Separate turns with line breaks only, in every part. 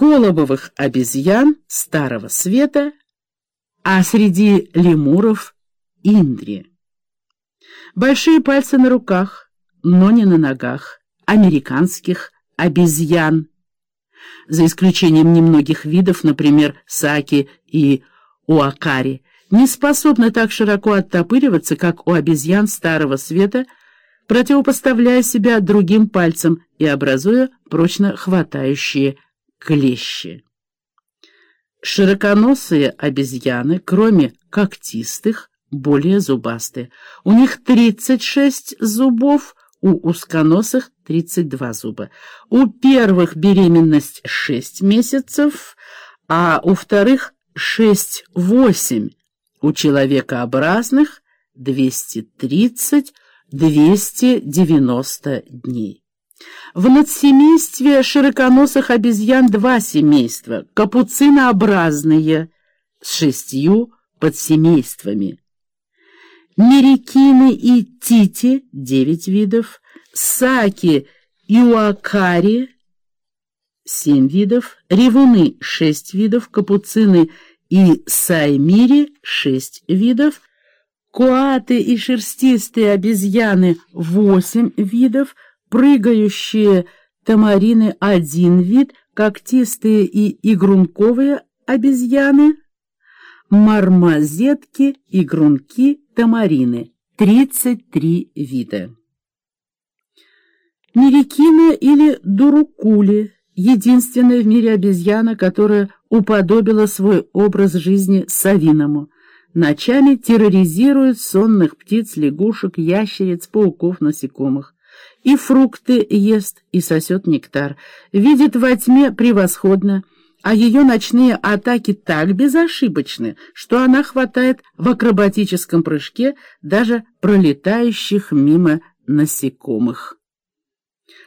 колобовых обезьян Старого Света, а среди лемуров — Индри. Большие пальцы на руках, но не на ногах, американских обезьян, за исключением немногих видов, например, саки и уакари, не способны так широко оттопыриваться, как у обезьян Старого Света, противопоставляя себя другим пальцам и образуя прочно хватающие клещи. Широконосые обезьяны, кроме когтистых, более зубастые. У них 36 зубов, у узконосых 32 зуба. У первых беременность 6 месяцев, а у вторых 6-8. У человекообразных 230-290 дней. В надсемействе широконосых обезьян два семейства, капуцинообразные, с шестью подсемействами. Мерикины и тити – девять видов, саки и уакари – семь видов, ревуны – шесть видов, капуцины и саймири – шесть видов, куаты и шерстистые обезьяны – восемь видов, прыгающие тамарины – один вид, когтистые и игрунковые обезьяны – мармозетки, игрунки, тамарины. 33 вида. Мерикина или дурукули – единственная в мире обезьяна, которая уподобила свой образ жизни совиному. Ночами терроризирует сонных птиц, лягушек, ящериц, пауков, насекомых. И фрукты ест, и сосет нектар. Видит во тьме превосходно – а ее ночные атаки так безошибочны, что она хватает в акробатическом прыжке даже пролетающих мимо насекомых.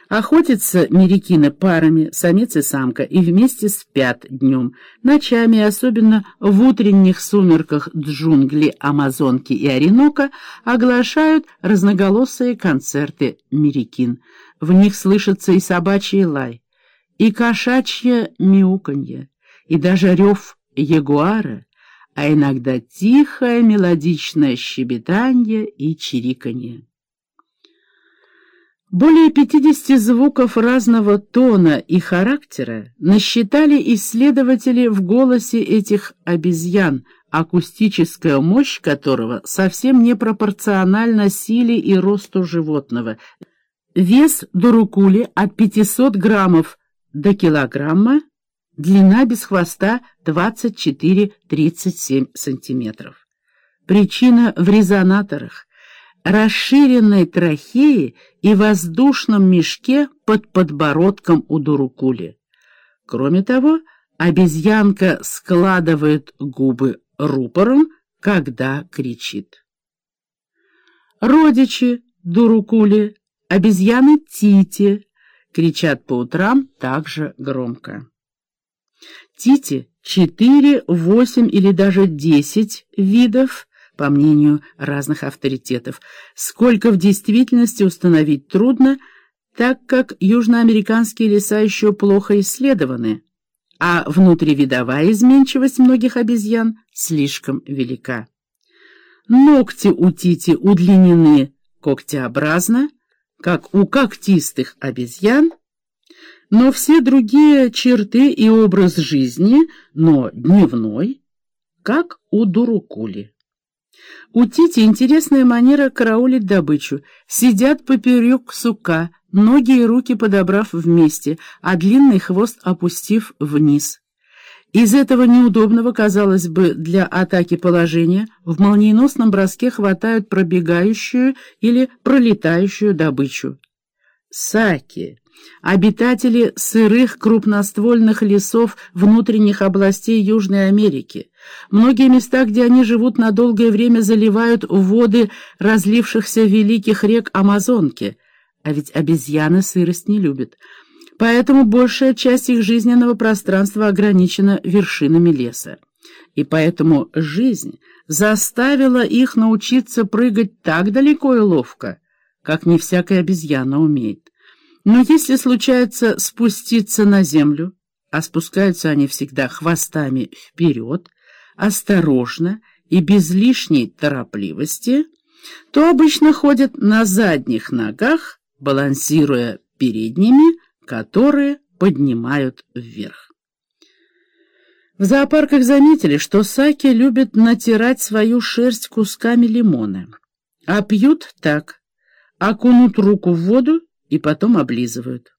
Охотятся мерикины парами, самец и самка, и вместе спят днем. Ночами, особенно в утренних сумерках джунгли Амазонки и Оренока, оглашают разноголосые концерты мерикин. В них слышится и собачий лай и кошачье мяуканье, и даже рев ягуара, а иногда тихое мелодичное щебетанье и чириканье. Более 50 звуков разного тона и характера насчитали исследователи в голосе этих обезьян, акустическая мощь которого совсем не пропорциональна силе и росту животного. Вес дурукули от 500 граммов до килограмма, длина без хвоста 24-37 сантиметров. Причина в резонаторах, расширенной трахее и воздушном мешке под подбородком у дурукули. Кроме того, обезьянка складывает губы рупором, когда кричит. Родичи дурукули, обезьяны Тити, кричат по утрам так же громко. Тити — четыре, восемь или даже десять видов, по мнению разных авторитетов. Сколько в действительности установить трудно, так как южноамериканские леса еще плохо исследованы, а внутривидовая изменчивость многих обезьян слишком велика. Ногти у Тити удлинены когтеобразно, как у когтистых обезьян, но все другие черты и образ жизни, но дневной, как у дурукули. У Тити интересная манера караулить добычу. Сидят поперек сука, ноги и руки подобрав вместе, а длинный хвост опустив вниз. Из этого неудобного, казалось бы, для атаки положения в молниеносном броске хватают пробегающую или пролетающую добычу. Саки — обитатели сырых крупноствольных лесов внутренних областей Южной Америки. Многие места, где они живут на долгое время, заливают воды разлившихся великих рек Амазонки. А ведь обезьяны сырость не любят — поэтому большая часть их жизненного пространства ограничена вершинами леса. И поэтому жизнь заставила их научиться прыгать так далеко и ловко, как не всякая обезьяна умеет. Но если случается спуститься на землю, а спускаются они всегда хвостами вперед, осторожно и без лишней торопливости, то обычно ходят на задних ногах, балансируя передними, которые поднимают вверх. В зоопарках заметили, что саки любят натирать свою шерсть кусками лимона, а пьют так, окунут руку в воду и потом облизывают.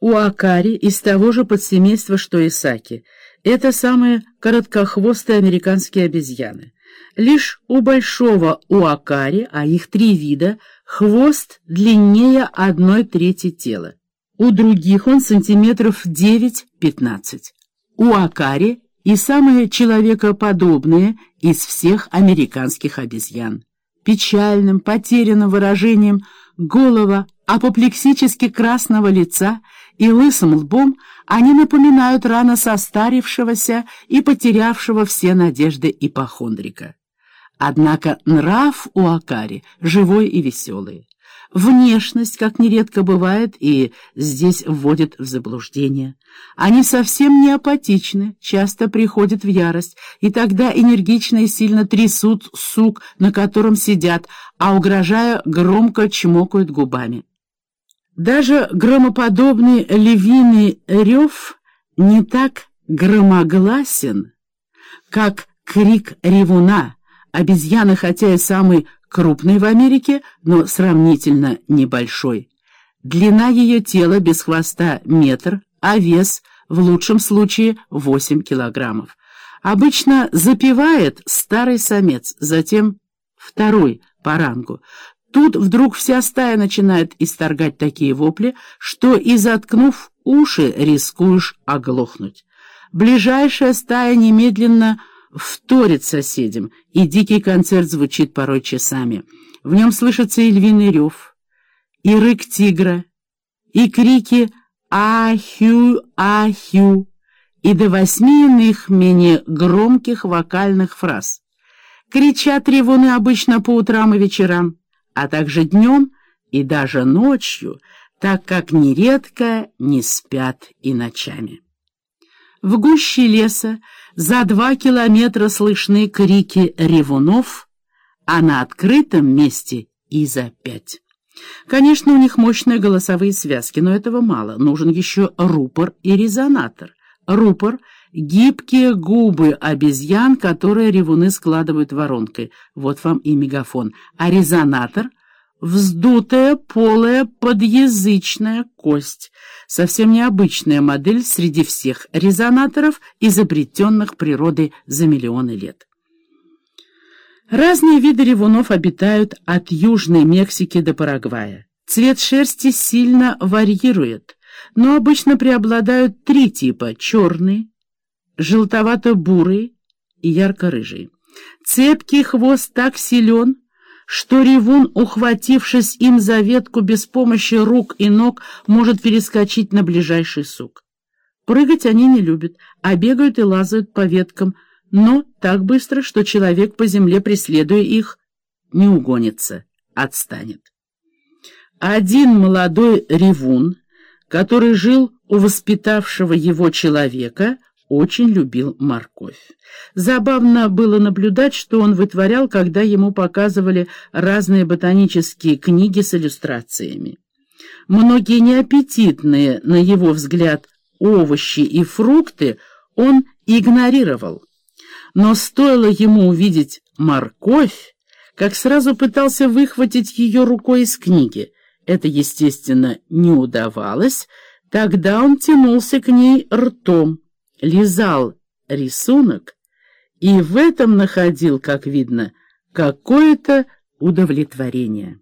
У акари из того же подсемейства, что и саки. Это самые короткохвостые американские обезьяны. Лишь у большого уакари, а их три вида, хвост длиннее одной трети тела. У других он сантиметров 9-15. У акари и самые человекоподобные из всех американских обезьян. Печальным, потерянным выражением голова апоплексически красного лица и лысым лбом они напоминают рано состарившегося и потерявшего все надежды ипохондрика. Однако нрав у Акари живой и веселый. Внешность, как нередко бывает, и здесь вводит в заблуждение. Они совсем не апатичны, часто приходят в ярость, и тогда энергично и сильно трясут сук, на котором сидят, а угрожая громко чмокают губами. Даже громоподобный львиный рев не так громогласен, как крик ревуна, обезьяны, хотя и самый крупный в Америке, но сравнительно небольшой. Длина ее тела без хвоста метр, а вес в лучшем случае 8 килограммов. Обычно запевает старый самец, затем второй по рангу. Тут вдруг вся стая начинает исторгать такие вопли, что и заткнув уши, рискуешь оглохнуть. Ближайшая стая немедленно вторит соседям, и дикий концерт звучит порой часами. В нем слышится и львиный рев, и рык тигра, и крики «Ахю! Ахю!» и до восьми иных менее громких вокальных фраз. Кричат ревуны обычно по утрам и вечерам а также днем и даже ночью, так как нередко не спят и ночами. В гуще леса за два километра слышны крики ревунов, а на открытом месте и за пять. Конечно, у них мощные голосовые связки, но этого мало. Нужен еще рупор и резонатор. Рупор — гибкие губы обезьян, которые ревуны складывают воронкой. Вот вам и мегафон. А резонатор — вздутая, полая, подъязычная кость. Совсем необычная модель среди всех резонаторов, изобретенных природой за миллионы лет. Разные виды ревунов обитают от Южной Мексики до Парагвая. Цвет шерсти сильно варьирует но обычно преобладают три типа — черный, желтовато-бурый и ярко-рыжий. Цепкий хвост так силен, что ревун, ухватившись им за ветку без помощи рук и ног, может перескочить на ближайший сук. Прыгать они не любят, а бегают и лазают по веткам, но так быстро, что человек по земле, преследуя их, не угонится, отстанет. Один молодой ревун который жил у воспитавшего его человека, очень любил морковь. Забавно было наблюдать, что он вытворял, когда ему показывали разные ботанические книги с иллюстрациями. Многие неаппетитные, на его взгляд, овощи и фрукты он игнорировал. Но стоило ему увидеть морковь, как сразу пытался выхватить ее рукой из книги — это, естественно, не удавалось, тогда он тянулся к ней ртом, лизал рисунок и в этом находил, как видно, какое-то удовлетворение.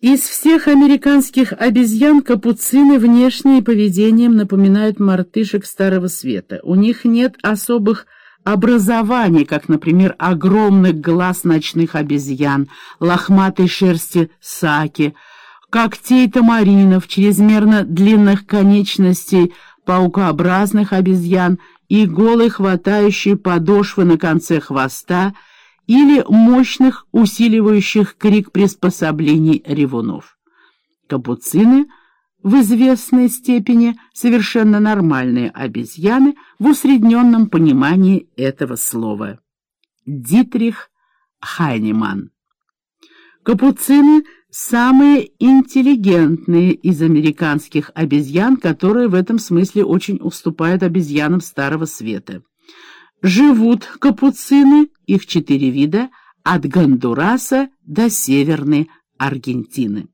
Из всех американских обезьян капуцины внешне поведением напоминают мартышек Старого Света. У них нет особых образований, как, например, огромных глаз ночных обезьян, лохматой шерсти саки, когтей тамаринов, чрезмерно длинных конечностей паукообразных обезьян и голой хватающей подошвы на конце хвоста или мощных усиливающих крик приспособлений ревунов. Капуцины — в известной степени совершенно нормальные обезьяны в усредненном понимании этого слова. Дитрих Хайнеман Капуцины — самые интеллигентные из американских обезьян, которые в этом смысле очень уступают обезьянам Старого Света. Живут капуцины, их четыре вида, от Гондураса до Северной Аргентины.